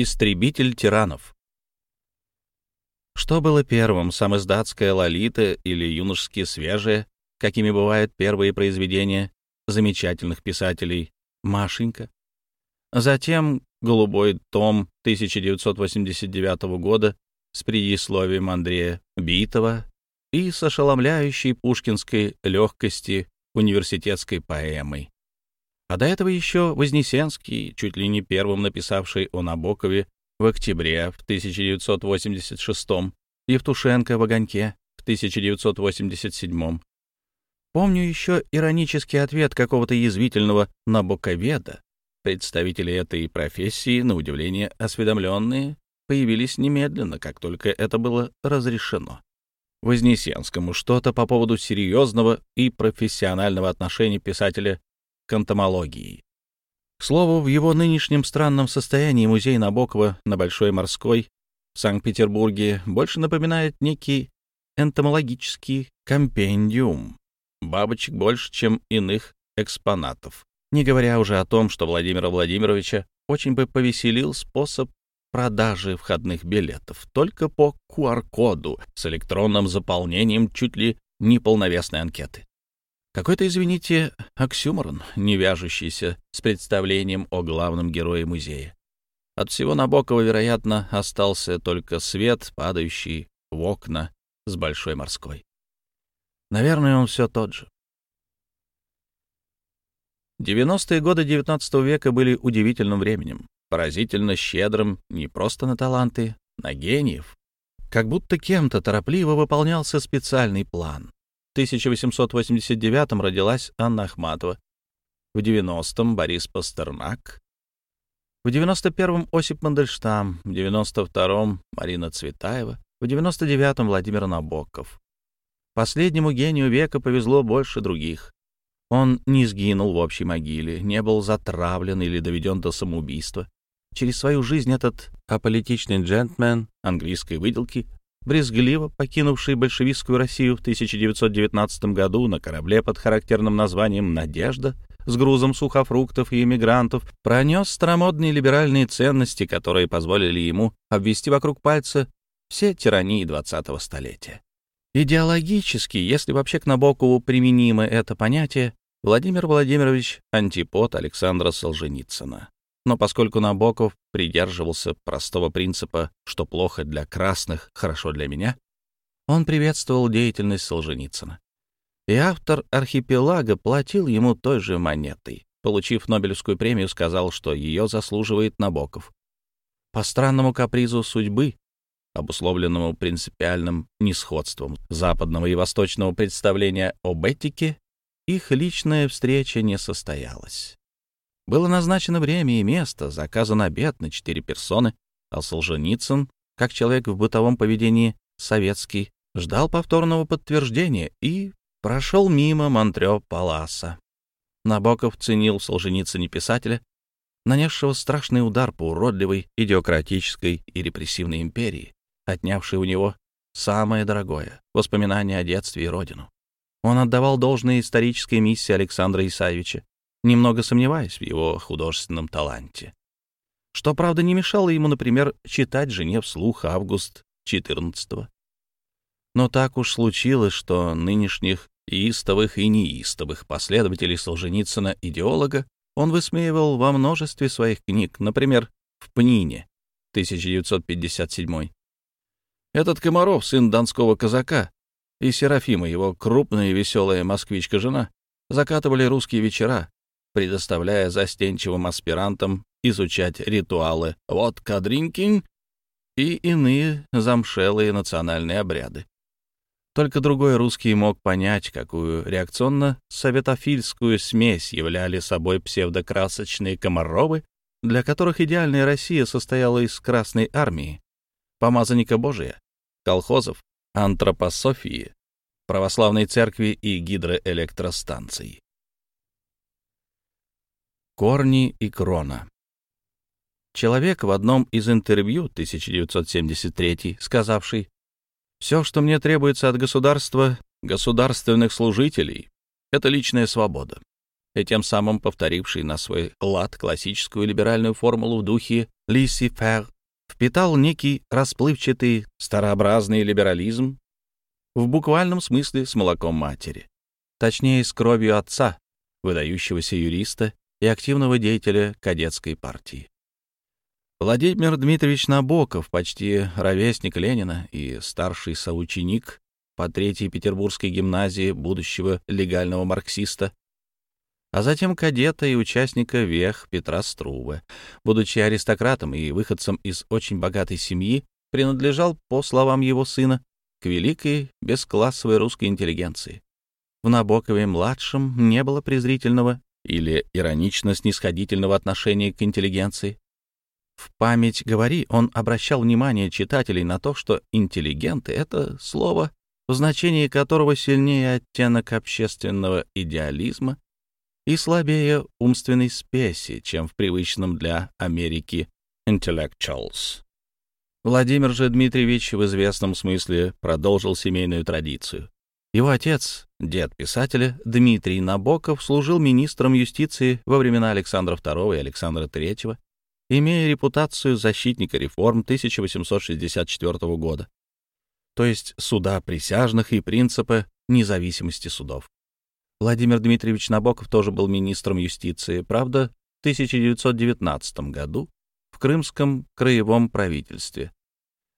Истребитель тиранов. Что было первым, самоиздатская «Лолита» или юношеские свежие, какими бывают первые произведения замечательных писателей «Машенька»? Затем голубой том 1989 года с предисловием Андрея Битова и с ошеломляющей пушкинской легкости университетской поэмой. А до этого еще Вознесенский, чуть ли не первым написавший о Набокове в октябре в 1986 Евтушенко в «Огоньке» в 1987 Помню еще иронический ответ какого-то язвительного набоковеда. Представители этой профессии, на удивление осведомленные, появились немедленно, как только это было разрешено. Вознесенскому что-то по поводу серьезного и профессионального отношения писателя к энтомологии. К слову, в его нынешнем странном состоянии музей Набокова на Большой Морской в Санкт-Петербурге больше напоминает некий энтомологический компендиум. Бабочек больше, чем иных экспонатов. Не говоря уже о том, что Владимира Владимировича очень бы повеселил способ продажи входных билетов только по QR-коду с электронным заполнением чуть ли не полновесной анкеты. Какой-то, извините, оксюморон, не вяжущийся с представлением о главном герое музея. От всего Набокова, вероятно, остался только свет, падающий в окна с Большой морской. Наверное, он все тот же. 90-е годы XIX века были удивительным временем, поразительно щедрым не просто на таланты, на гениев. Как будто кем-то торопливо выполнялся специальный план. 1889 родилась Анна Ахматова, в 90-м Борис Пастернак, в 91-м Осип Мандельштам, в 92-м Марина Цветаева, в 99-м Владимир Набоков. Последнему гению века повезло больше других. Он не сгинул в общей могиле, не был затравлен или доведен до самоубийства. Через свою жизнь этот аполитичный джентльмен английской выделки брезгливо покинувший большевистскую Россию в 1919 году на корабле под характерным названием «Надежда», с грузом сухофруктов и иммигрантов, пронес старомодные либеральные ценности, которые позволили ему обвести вокруг пальца все тирании 20-го столетия. Идеологически, если вообще к Набокову применимо это понятие, Владимир Владимирович — антипод Александра Солженицына. Но поскольку Набоков придерживался простого принципа «что плохо для красных, хорошо для меня», он приветствовал деятельность Солженицына. И автор «Архипелага» платил ему той же монетой. Получив Нобелевскую премию, сказал, что ее заслуживает Набоков. По странному капризу судьбы, обусловленному принципиальным несходством западного и восточного представления об этике, их личная встреча не состоялась. Было назначено время и место, заказан обед на четыре персоны, а Солженицын, как человек в бытовом поведении советский, ждал повторного подтверждения и прошел мимо Монтрё Паласа. Набоков ценил в Солженицыне писателя, нанесшего страшный удар по уродливой, идиократической и репрессивной империи, отнявшей у него самое дорогое — воспоминания о детстве и родину. Он отдавал должное исторической миссии Александра Исаевича, немного сомневаясь в его художественном таланте. Что, правда, не мешало ему, например, читать жене вслух август 14 Но так уж случилось, что нынешних истовых и неистовых последователей Солженицына идеолога он высмеивал во множестве своих книг, например, в «Пнине» 1957. Этот Комаров, сын донского казака, и Серафима, его крупная и веселая москвичка-жена, закатывали русские вечера, предоставляя застенчивым аспирантам изучать ритуалы «водка дринкинг» и иные замшелые национальные обряды. Только другой русский мог понять, какую реакционно-советофильскую смесь являли собой псевдокрасочные комаровы, для которых идеальная Россия состояла из Красной Армии, помазанника Божия, колхозов, антропософии, православной церкви и гидроэлектростанций корни и крона. Человек в одном из интервью 1973 сказавший, «Все, что мне требуется от государства, государственных служителей, это личная свобода», и тем самым повторивший на свой лад классическую либеральную формулу в духе Фер впитал некий расплывчатый старообразный либерализм в буквальном смысле с молоком матери, точнее, с кровью отца, выдающегося юриста и активного деятеля кадетской партии. Владимир Дмитриевич Набоков, почти ровесник Ленина и старший соученик по Третьей Петербургской гимназии будущего легального марксиста, а затем кадета и участника вех Петра Струве, будучи аристократом и выходцем из очень богатой семьи, принадлежал, по словам его сына, к великой бесклассовой русской интеллигенции. В Набокове-младшем не было презрительного или иронично-снисходительного отношения к интеллигенции. В память говори, он обращал внимание читателей на то, что интеллигенты — это слово, в значении которого сильнее оттенок общественного идеализма и слабее умственной спеси, чем в привычном для Америки intellectuals. Владимир же Дмитриевич в известном смысле продолжил семейную традицию. Его отец, дед писателя Дмитрий Набоков, служил министром юстиции во времена Александра II и Александра III имея репутацию защитника реформ 1864 года, то есть суда присяжных и принципа независимости судов. Владимир Дмитриевич Набоков тоже был министром юстиции, правда, в 1919 году в Крымском краевом правительстве.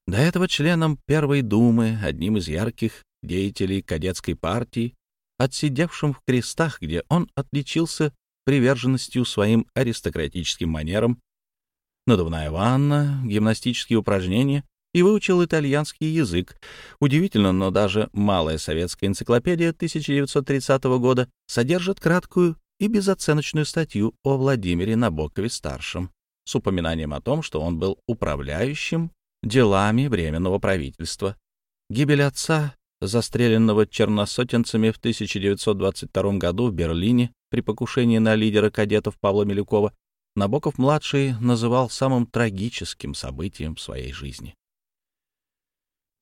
До этого членом Первой Думы, одним из ярких деятелей кадетской партии, отсидевшим в крестах, где он отличился приверженностью своим аристократическим манерам надувная ванна, гимнастические упражнения и выучил итальянский язык. Удивительно, но даже малая советская энциклопедия 1930 года содержит краткую и безоценочную статью о Владимире Набокове-старшем с упоминанием о том, что он был управляющим делами Временного правительства. Гибель отца, застреленного черносотенцами в 1922 году в Берлине при покушении на лидера кадетов Павла Милюкова, Набоков-младший называл самым трагическим событием в своей жизни.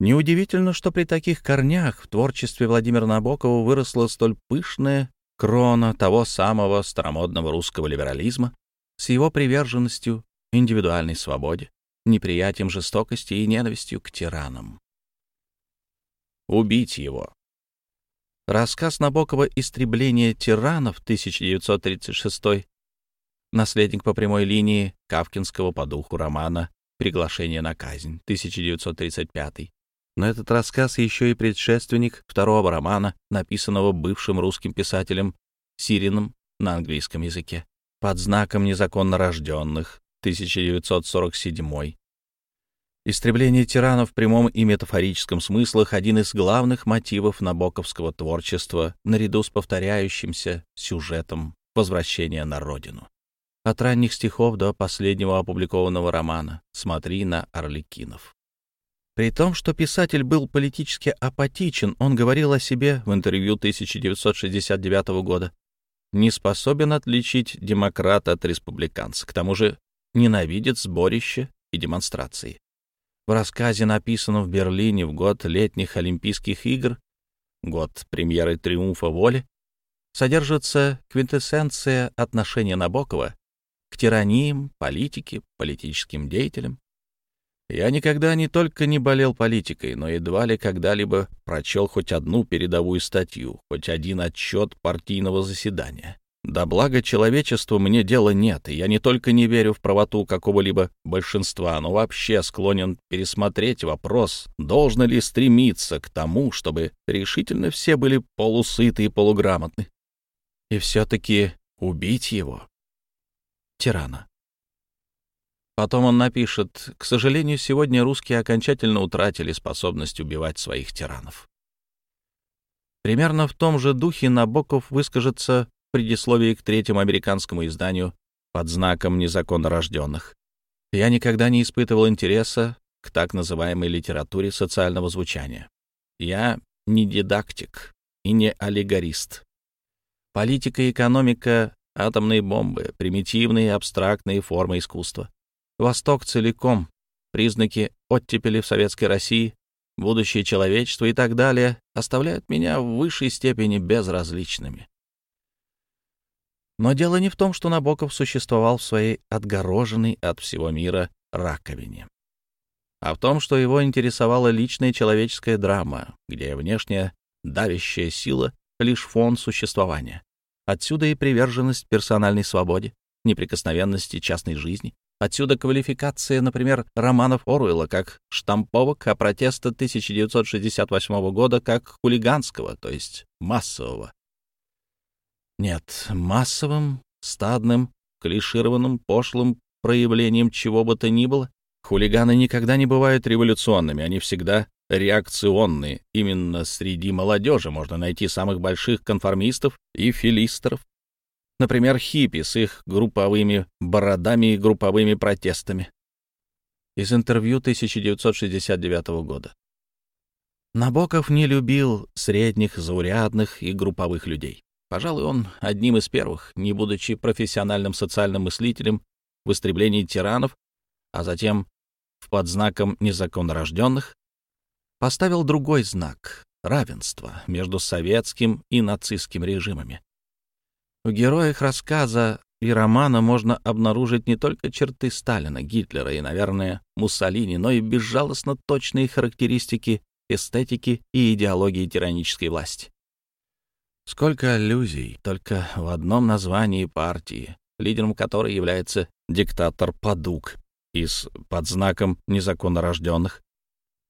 Неудивительно, что при таких корнях в творчестве Владимира Набокова выросла столь пышная крона того самого старомодного русского либерализма с его приверженностью индивидуальной свободе, неприятием жестокости и ненавистью к тиранам. Убить его. Рассказ Набокова «Истребление тиранов» 1936 наследник по прямой линии Кавкинского по духу романа «Приглашение на казнь» 1935. Но этот рассказ еще и предшественник второго романа, написанного бывшим русским писателем Сирином на английском языке под знаком незаконно рожденных 1947. Истребление тиранов в прямом и метафорическом смыслах — один из главных мотивов набоковского творчества наряду с повторяющимся сюжетом возвращения на родину. От ранних стихов до последнего опубликованного романа «Смотри на Орликинов». При том, что писатель был политически апатичен, он говорил о себе в интервью 1969 года. Не способен отличить демократа от республиканца, к тому же ненавидит сборища и демонстрации. В рассказе, написанном в Берлине в год летних Олимпийских игр, год премьеры «Триумфа воли», содержится квинтэссенция отношения Набокова к тираниям, политике, политическим деятелям. Я никогда не только не болел политикой, но едва ли когда-либо прочел хоть одну передовую статью, хоть один отчет партийного заседания. До блага человечеству мне дела нет, и я не только не верю в правоту какого-либо большинства, но вообще склонен пересмотреть вопрос, должно ли стремиться к тому, чтобы решительно все были полусыты и полуграмотны. И все-таки убить его тирана. Потом он напишет, к сожалению, сегодня русские окончательно утратили способность убивать своих тиранов. Примерно в том же духе Набоков выскажется предисловии к третьему американскому изданию под знаком незаконно рожденных. Я никогда не испытывал интереса к так называемой литературе социального звучания. Я не дидактик и не аллегорист. Политика и экономика атомные бомбы, примитивные абстрактные формы искусства. Восток целиком, признаки оттепели в Советской России, будущее человечества и так далее оставляют меня в высшей степени безразличными. Но дело не в том, что Набоков существовал в своей отгороженной от всего мира раковине, а в том, что его интересовала личная человеческая драма, где внешняя давящая сила — лишь фон существования. Отсюда и приверженность персональной свободе, неприкосновенности частной жизни. Отсюда квалификация, например, романов Оруэлла как штамповок, а протеста 1968 года как хулиганского, то есть массового. Нет, массовым, стадным, клишированным, пошлым проявлением чего бы то ни было. Хулиганы никогда не бывают революционными, они всегда реакционные. Именно среди молодежи можно найти самых больших конформистов и филистеров. Например, хиппи с их групповыми бородами и групповыми протестами. Из интервью 1969 года. Набоков не любил средних, заурядных и групповых людей. Пожалуй, он одним из первых, не будучи профессиональным социальным мыслителем в истреблении тиранов, а затем в под знаком незаконнорожденных, поставил другой знак — равенство между советским и нацистским режимами. В героях рассказа и романа можно обнаружить не только черты Сталина, Гитлера и, наверное, Муссолини, но и безжалостно точные характеристики эстетики и идеологии тиранической власти. Сколько аллюзий только в одном названии партии, лидером которой является диктатор Падук из под знаком незаконнорожденных.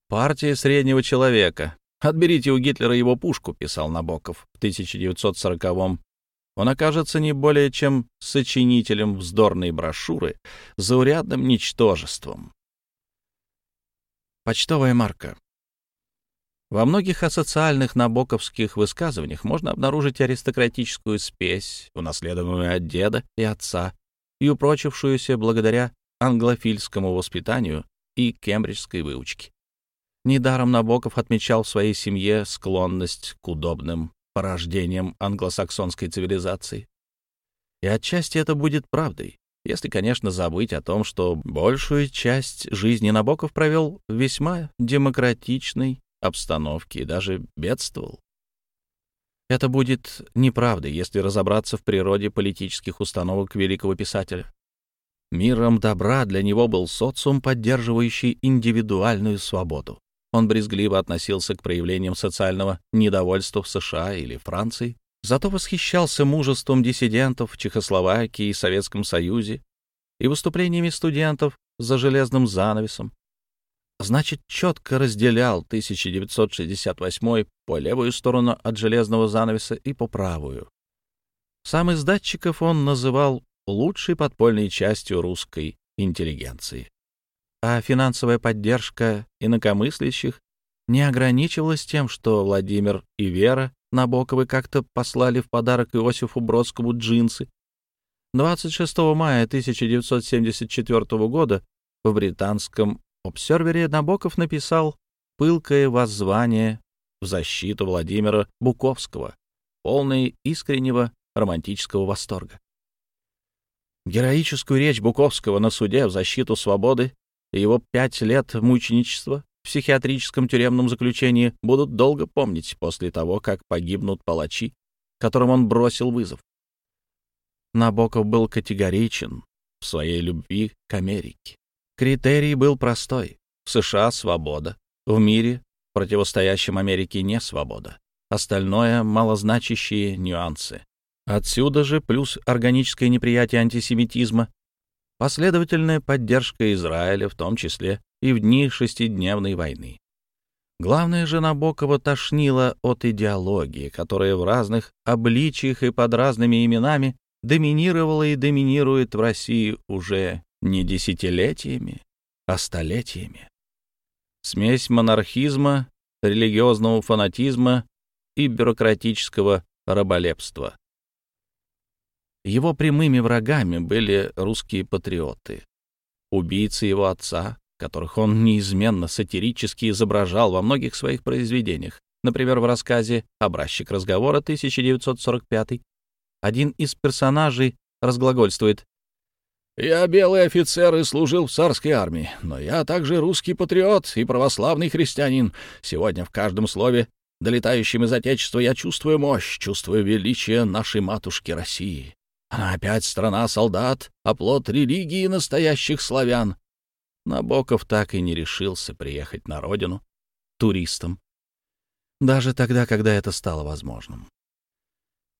«Партия среднего человека. Отберите у Гитлера его пушку», — писал Набоков в 1940-м. Он окажется не более чем сочинителем вздорной брошюры, заурядным ничтожеством. Почтовая марка. Во многих асоциальных набоковских высказываниях можно обнаружить аристократическую спесь, унаследованную от деда и отца, и упрочившуюся благодаря англофильскому воспитанию и кембриджской выучке. Недаром Набоков отмечал в своей семье склонность к удобным порождениям англосаксонской цивилизации. И отчасти это будет правдой, если, конечно, забыть о том, что большую часть жизни Набоков провел в весьма демократичной обстановке и даже бедствовал. Это будет неправдой, если разобраться в природе политических установок великого писателя. Миром добра для него был социум, поддерживающий индивидуальную свободу. Он брезгливо относился к проявлениям социального недовольства в США или Франции, зато восхищался мужеством диссидентов в Чехословакии и Советском Союзе и выступлениями студентов за железным занавесом, значит, четко разделял 1968 по левую сторону от железного занавеса и по правую. Сам из датчиков он называл лучшей подпольной частью русской интеллигенции. А финансовая поддержка инакомыслящих не ограничивалась тем, что Владимир и Вера Набоковы как-то послали в подарок Иосифу Бродскому джинсы. 26 мая 1974 года в британском обсервере Набоков написал пылкое воззвание в защиту Владимира Буковского, полное искреннего романтического восторга. Героическую речь Буковского на суде в защиту свободы и его пять лет мученичества в психиатрическом тюремном заключении будут долго помнить после того, как погибнут палачи, которым он бросил вызов. Набоков был категоричен в своей любви к Америке. Критерий был простой. В США свобода, в мире, противостоящем Америке, не свобода. Остальное — малозначащие нюансы. Отсюда же плюс органическое неприятие антисемитизма, последовательная поддержка Израиля, в том числе и в дни шестидневной войны. Главное же Набокова тошнило от идеологии, которая в разных обличиях и под разными именами доминировала и доминирует в России уже не десятилетиями, а столетиями. Смесь монархизма, религиозного фанатизма и бюрократического раболепства. Его прямыми врагами были русские патриоты, убийцы его отца, которых он неизменно сатирически изображал во многих своих произведениях. Например, в рассказе «Образчик разговора» 1945 один из персонажей разглагольствует я белый офицер и служил в царской армии, но я также русский патриот и православный христианин. Сегодня в каждом слове, долетающем из Отечества, я чувствую мощь, чувствую величие нашей матушки России. Она опять страна солдат, оплот религии настоящих славян. Набоков так и не решился приехать на родину туристом, даже тогда, когда это стало возможным.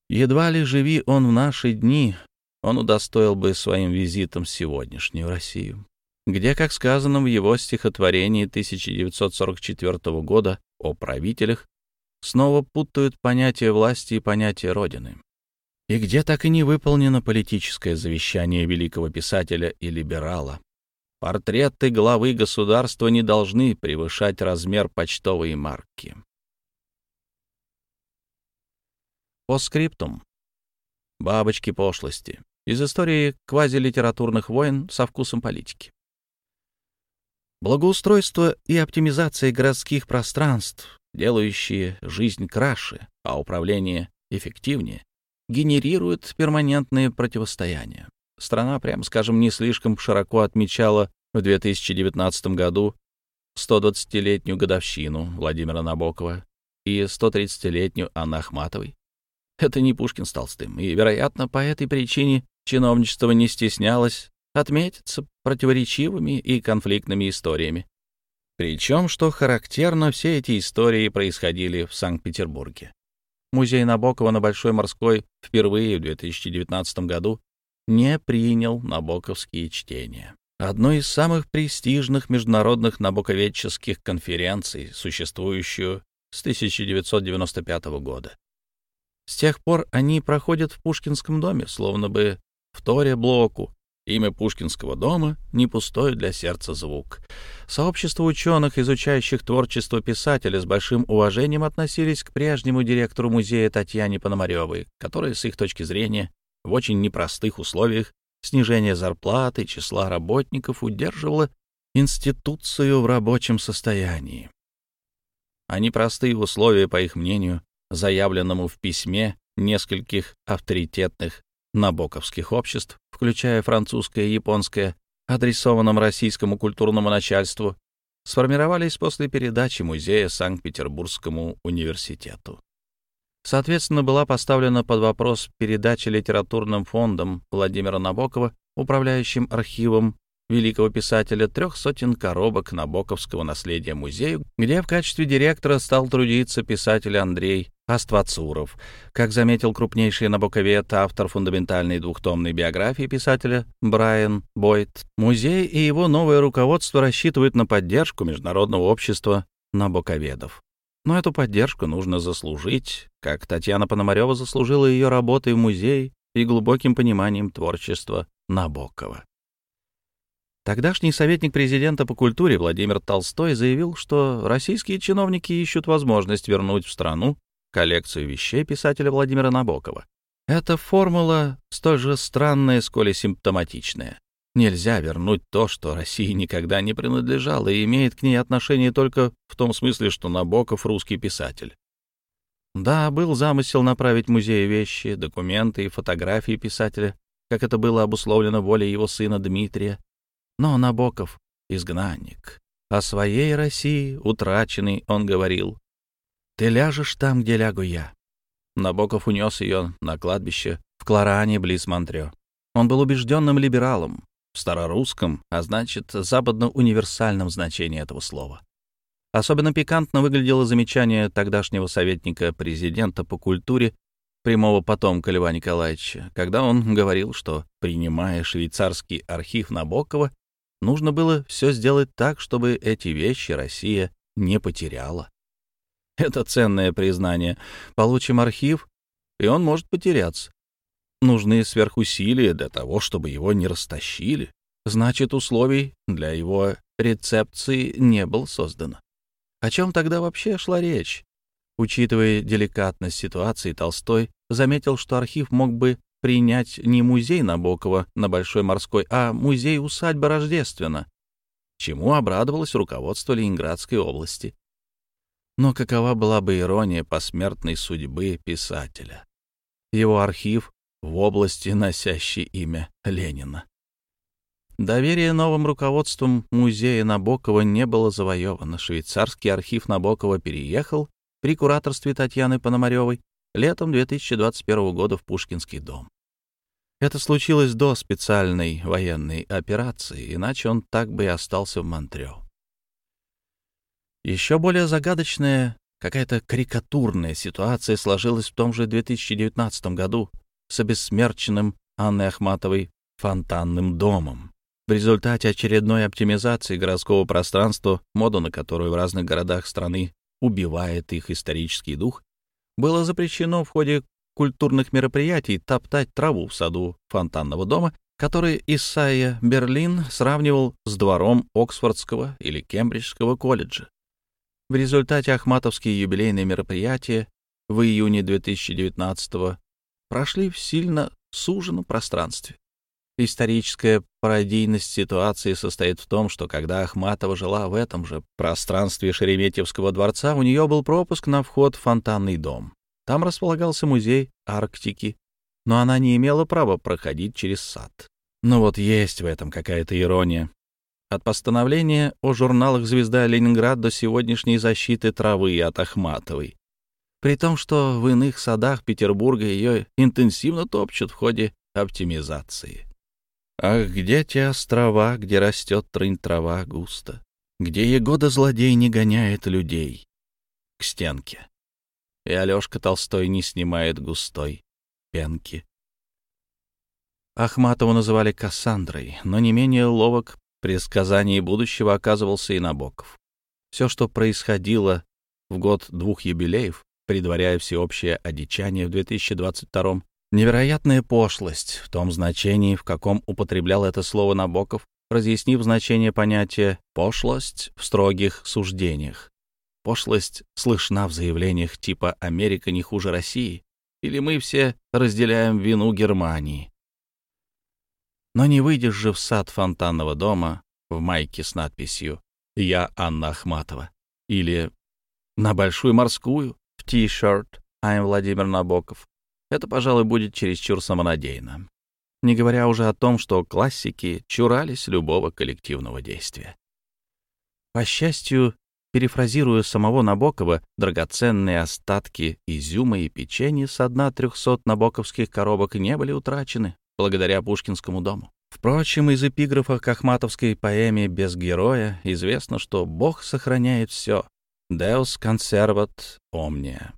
Едва ли живи он в наши дни, он удостоил бы своим визитом сегодняшнюю Россию, где, как сказано в его стихотворении 1944 года о правителях, снова путают понятие власти и понятие Родины, и где так и не выполнено политическое завещание великого писателя и либерала. Портреты главы государства не должны превышать размер почтовой марки. По скриптум. Бабочки пошлости. Из истории квазилитературных войн со вкусом политики. Благоустройство и оптимизация городских пространств, делающие жизнь краше, а управление эффективнее, генерируют перманентные противостояния. Страна, прямо скажем, не слишком широко отмечала в 2019 году 120-летнюю годовщину Владимира Набокова и 130-летнюю Анны Ахматовой, это не Пушкин с Толстым, и, вероятно, по этой причине чиновничество не стеснялось отметиться противоречивыми и конфликтными историями. Причем, что характерно, все эти истории происходили в Санкт-Петербурге. Музей Набокова на Большой Морской впервые в 2019 году не принял набоковские чтения. Одной из самых престижных международных набоковедческих конференций, существующую с 1995 года. С тех пор они проходят в Пушкинском доме, словно бы в Торе блоку. Имя Пушкинского дома — не пустой для сердца звук. Сообщество ученых, изучающих творчество писателя, с большим уважением относились к прежнему директору музея Татьяне Пономаревой, которая, с их точки зрения, в очень непростых условиях снижения зарплаты числа работников удерживала институцию в рабочем состоянии. А непростые условия, по их мнению, заявленному в письме нескольких авторитетных набоковских обществ, включая французское и японское, адресованном российскому культурному начальству, сформировались после передачи музея Санкт-Петербургскому университету. Соответственно, была поставлена под вопрос передача литературным фондом Владимира Набокова, управляющим архивом великого писателя, трех сотен коробок Набоковского наследия музею, где в качестве директора стал трудиться писатель Андрей Аствацуров. Как заметил крупнейший набоковед, автор фундаментальной двухтомной биографии писателя Брайан Бойт, музей и его новое руководство рассчитывают на поддержку Международного общества набоковедов. Но эту поддержку нужно заслужить, как Татьяна Пономарева заслужила ее работой в музее и глубоким пониманием творчества Набокова. Тогдашний советник президента по культуре Владимир Толстой заявил, что российские чиновники ищут возможность вернуть в страну коллекцию вещей писателя Владимира Набокова. Эта формула столь же странная, сколь и симптоматичная. Нельзя вернуть то, что России никогда не принадлежало и имеет к ней отношение только в том смысле, что Набоков — русский писатель. Да, был замысел направить в вещи, документы и фотографии писателя, как это было обусловлено волей его сына Дмитрия, но Набоков — изгнанник. О своей России, утраченной, он говорил. «Ты ляжешь там, где лягу я». Набоков унес ее на кладбище в Кларане, близ Монтрё. Он был убежденным либералом, в старорусском, а значит, западно-универсальном значении этого слова. Особенно пикантно выглядело замечание тогдашнего советника президента по культуре прямого потомка Льва Николаевича, когда он говорил, что, принимая швейцарский архив Набокова, Нужно было все сделать так, чтобы эти вещи Россия не потеряла. Это ценное признание. Получим архив, и он может потеряться. Нужны сверхусилия для того, чтобы его не растащили. Значит, условий для его рецепции не было создано. О чем тогда вообще шла речь? Учитывая деликатность ситуации, Толстой заметил, что архив мог бы принять не музей Набокова на Большой морской, а музей-усадьба Рождествена, чему обрадовалось руководство Ленинградской области. Но какова была бы ирония посмертной судьбы писателя? Его архив в области, носящей имя Ленина. Доверие новым руководством музея Набокова не было завоевано. Швейцарский архив Набокова переехал при кураторстве Татьяны Пономаревой летом 2021 года в Пушкинский дом. Это случилось до специальной военной операции, иначе он так бы и остался в Монтрео. Еще более загадочная, какая-то карикатурная ситуация сложилась в том же 2019 году с обессмерченным Анной Ахматовой фонтанным домом. В результате очередной оптимизации городского пространства, моду на которую в разных городах страны убивает их исторический дух, было запрещено в ходе культурных мероприятий топтать траву в саду фонтанного дома, который Исайя Берлин сравнивал с двором Оксфордского или Кембриджского колледжа. В результате ахматовские юбилейные мероприятия в июне 2019 прошли в сильно суженном пространстве. Историческая пародийность ситуации состоит в том, что когда Ахматова жила в этом же пространстве Шереметьевского дворца, у нее был пропуск на вход в фонтанный дом. Там располагался музей Арктики, но она не имела права проходить через сад. Но вот есть в этом какая-то ирония. От постановления о журналах «Звезда Ленинград» до сегодняшней защиты травы от Ахматовой. При том, что в иных садах Петербурга ее интенсивно топчут в ходе оптимизации. Ах, где те острова, где растет трынь-трава густо, где Егода-злодей не гоняет людей? К стенке и Алешка Толстой не снимает густой пенки. Ахматову называли Кассандрой, но не менее ловок при сказании будущего оказывался и Набоков. Все, что происходило в год двух юбилеев, предваряя всеобщее одичание в 2022 невероятная пошлость в том значении, в каком употреблял это слово Набоков, разъяснив значение понятия «пошлость» в строгих суждениях. Пошлость слышна в заявлениях типа «Америка не хуже России» или «Мы все разделяем вину Германии». Но не выйдешь же в сад фонтанного дома в майке с надписью «Я Анна Ахматова» или на Большую морскую в ти-шерт «I'm Владимир Набоков». Это, пожалуй, будет чересчур самонадеянно. Не говоря уже о том, что классики чурались любого коллективного действия. По счастью, Перефразируя самого Набокова, драгоценные остатки изюма и печенья с дна трехсот набоковских коробок не были утрачены благодаря Пушкинскому дому. Впрочем, из эпиграфа к ахматовской поэме «Без героя» известно, что Бог сохраняет все. «Deus conservat omnia».